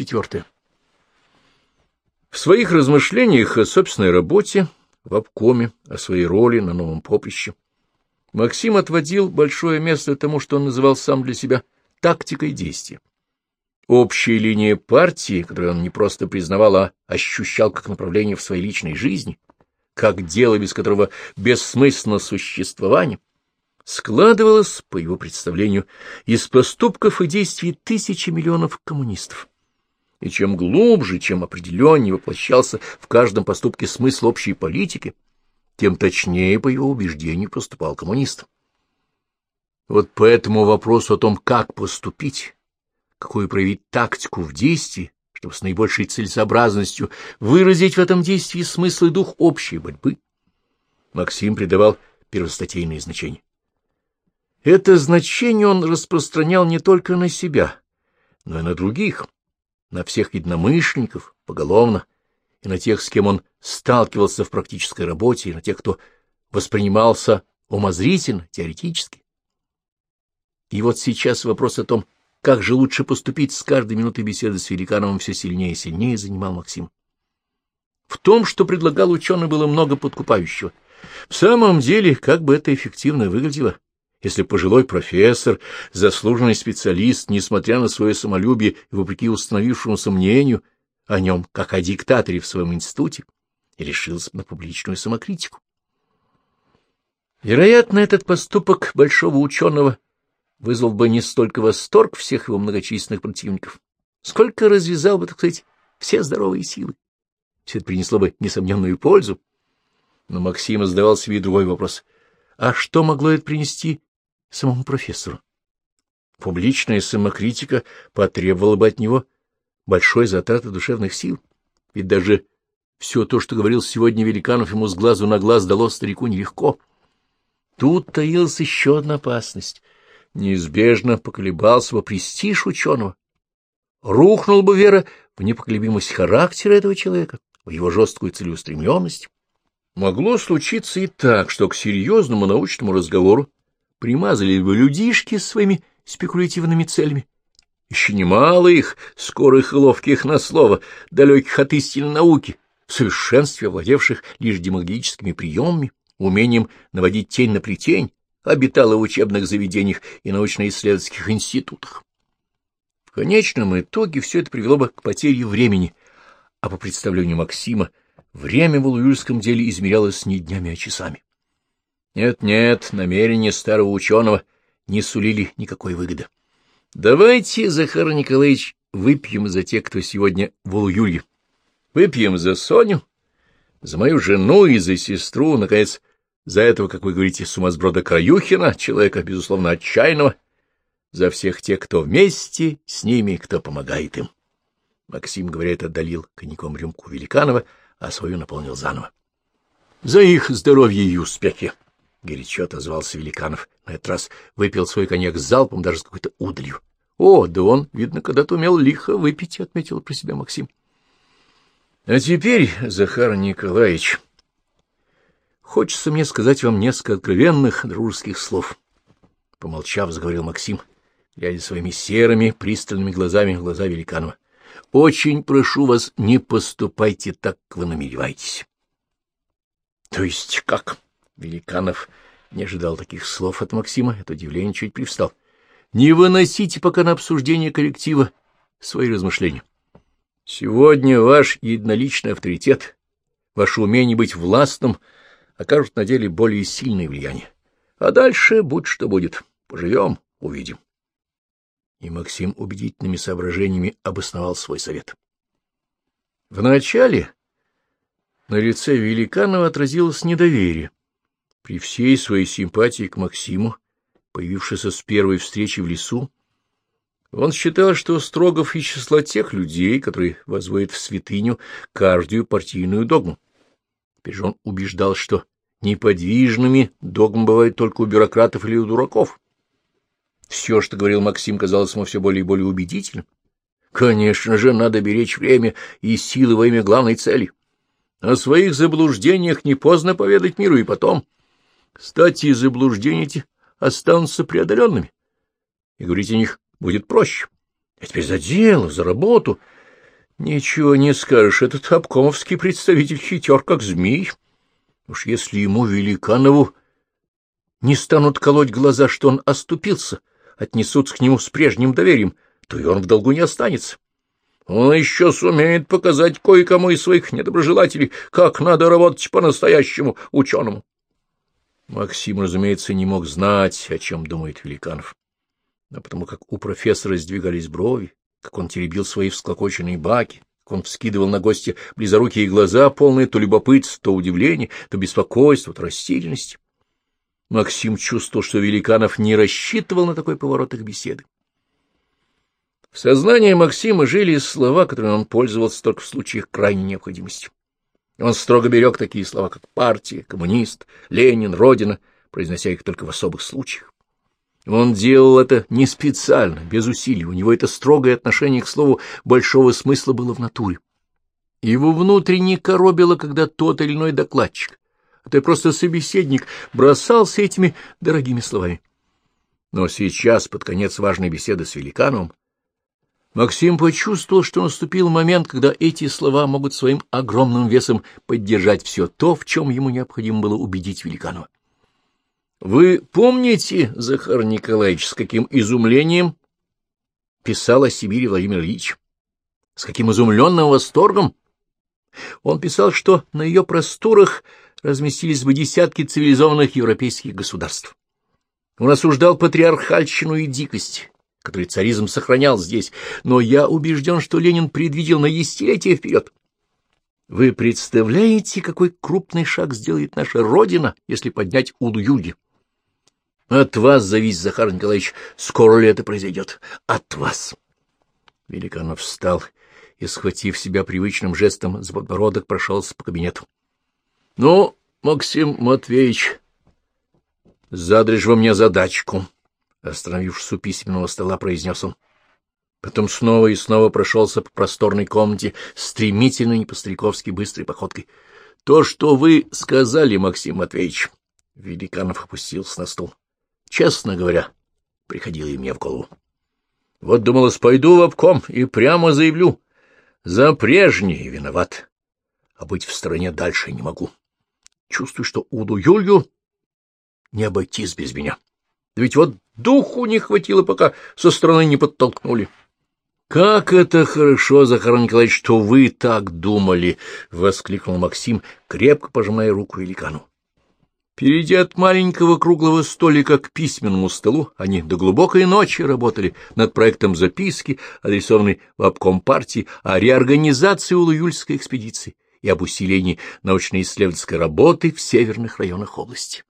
четвертое. В своих размышлениях о собственной работе, в обкоме, о своей роли на новом поприще, Максим отводил большое место тому, что он называл сам для себя тактикой действия. Общая линия партии, которую он не просто признавал, а ощущал как направление в своей личной жизни, как дело, без которого бессмысленно существование, складывалась, по его представлению, из поступков и действий тысячи миллионов коммунистов. И чем глубже, чем определеннее воплощался в каждом поступке смысл общей политики, тем точнее, по его убеждению, поступал коммунист. Вот по этому вопросу о том, как поступить, какую проявить тактику в действии, чтобы с наибольшей целесообразностью выразить в этом действии смысл и дух общей борьбы, Максим придавал первостатейное значение. Это значение он распространял не только на себя, но и на других, на всех единомышленников, поголовно, и на тех, с кем он сталкивался в практической работе, и на тех, кто воспринимался умозрительно, теоретически. И вот сейчас вопрос о том, как же лучше поступить с каждой минутой беседы с Великановым все сильнее и сильнее занимал Максим. В том, что предлагал ученый, было много подкупающего. В самом деле, как бы это эффективно выглядело, если пожилой профессор, заслуженный специалист, несмотря на свое самолюбие и вопреки установившемуся мнению о нем, как о диктаторе в своем институте, решился на публичную самокритику. Вероятно, этот поступок большого ученого вызвал бы не столько восторг всех его многочисленных противников, сколько развязал бы, так сказать, все здоровые силы. Все это принесло бы несомненную пользу. Но Максим задавал себе другой вопрос. А что могло это принести самому профессору. Публичная самокритика потребовала бы от него большой затраты душевных сил, ведь даже все то, что говорил сегодня Великанов, ему с глазу на глаз дало старику нелегко. Тут таилась еще одна опасность. Неизбежно поколебался бы престиж ученого. Рухнул бы вера в непоколебимость характера этого человека, в его жесткую целеустремленность. Могло случиться и так, что к серьезному научному разговору примазали бы людишки с своими спекулятивными целями. Еще немало их, скорых и ловких на слово, далеких от истинной науки, в совершенстве овладевших лишь демагогическими приемами, умением наводить тень на плетень, обитало в учебных заведениях и научно-исследовательских институтах. В конечном итоге все это привело бы к потере времени, а по представлению Максима, время в Улуюльском деле измерялось не днями, а часами. Нет-нет, намерения старого ученого не сулили никакой выгоды. Давайте, Захар Николаевич, выпьем за тех, кто сегодня в Улюлье. Выпьем за Соню, за мою жену и за сестру, наконец, за этого, как вы говорите, сумасброда Краюхина, человека, безусловно, отчаянного, за всех тех, кто вместе с ними, кто помогает им. Максим, говорит, отдалил коньяком рюмку Великанова, а свою наполнил заново. За их здоровье и успехи! — горячо отозвался Великанов. На этот раз выпил свой коньяк с залпом, даже с какой-то удалью. — О, да он, видно, когда-то умел лихо выпить, — отметил про себя Максим. — А теперь, Захар Николаевич, хочется мне сказать вам несколько откровенных дружеских слов. Помолчав, заговорил Максим, глядя своими серыми, пристальными глазами в глаза Великанова. — Очень прошу вас, не поступайте так, как вы намереваетесь. — То есть как? — Великанов не ожидал таких слов от Максима, это удивление чуть привстал. — Не выносите пока на обсуждение коллектива свои размышления. Сегодня ваш единоличный авторитет, ваше умение быть властным окажут на деле более сильное влияние. А дальше будь что будет. Поживем, увидим. И Максим убедительными соображениями обосновал свой совет. Вначале на лице Великанова отразилось недоверие. При всей своей симпатии к Максиму, появившейся с первой встречи в лесу, он считал, что Строгов из числа тех людей, которые возводят в святыню каждую партийную догму. Теперь же он убеждал, что неподвижными догмы бывают только у бюрократов или у дураков. Все, что говорил Максим, казалось ему все более и более убедительным. Конечно же, надо беречь время и силы во имя главной цели. О своих заблуждениях не поздно поведать миру и потом — кстати, заблуждения эти останутся преодоленными, и говорить о них будет проще. А теперь за дело, за работу. Ничего не скажешь, этот обкомовский представитель хитер, как змей. Уж если ему, Великанову, не станут колоть глаза, что он оступился, отнесутся к нему с прежним доверием, то и он в долгу не останется. Он еще сумеет показать кое-кому из своих недоброжелателей, как надо работать по-настоящему ученому. Максим, разумеется, не мог знать, о чем думает Великанов. Но потому как у профессора сдвигались брови, как он теребил свои всклокоченные баки, как он вскидывал на гостя близорукие глаза, полные то любопытства, то удивления, то беспокойства, то растерянности. Максим чувствовал, что Великанов не рассчитывал на такой поворот их беседы. В сознании Максима жили слова, которыми он пользовался только в случаях крайней необходимости. Он строго берег такие слова, как партия, коммунист, Ленин, Родина, произнося их только в особых случаях. Он делал это не специально, без усилий, у него это строгое отношение к слову большого смысла было в натуре. Его внутренне коробило, когда тот или иной докладчик, а и просто собеседник, бросался этими дорогими словами. Но сейчас, под конец важной беседы с Великановым, Максим почувствовал, что наступил момент, когда эти слова могут своим огромным весом поддержать все то, в чем ему необходимо было убедить Великанова. Вы помните, Захар Николаевич, с каким изумлением писал о Сибири Владимир Ильич? С каким изумленным восторгом? Он писал, что на ее просторах разместились бы десятки цивилизованных европейских государств. Он осуждал патриархальщину и дикость, который царизм сохранял здесь, но я убежден, что Ленин предвидел на десятилетия вперед. Вы представляете, какой крупный шаг сделает наша Родина, если поднять Улу-Юльги? От вас зависит, Захар Николаевич, скоро ли это произойдет. От вас. Великанов встал и, схватив себя привычным жестом за подбородок, прошелся по кабинету. — Ну, Максим Матвеевич, задришь вы мне задачку, — остановившись у письменного стола, произнес он. Потом снова и снова прошелся по просторной комнате, стремительно и по-стариковски быстрой походкой. — То, что вы сказали, Максим Матвеевич, — Великанов опустился на стул. — Честно говоря, приходило и мне в голову. Вот думалось, пойду в обком и прямо заявлю. За прежнее виноват, а быть в стороне дальше не могу. Чувствую, что Уду Юлью не обойтись без меня. Да ведь вот духу не хватило, пока со стороны не подтолкнули. — Как это хорошо, Захар Николаевич, что вы так думали! — воскликнул Максим, крепко пожимая руку великану. Перейдя от маленького круглого столика к письменному столу, они до глубокой ночи работали над проектом записки, адресованной в обком партии, о реорганизации Улуюльской экспедиции и об усилении научно-исследовательской работы в северных районах области.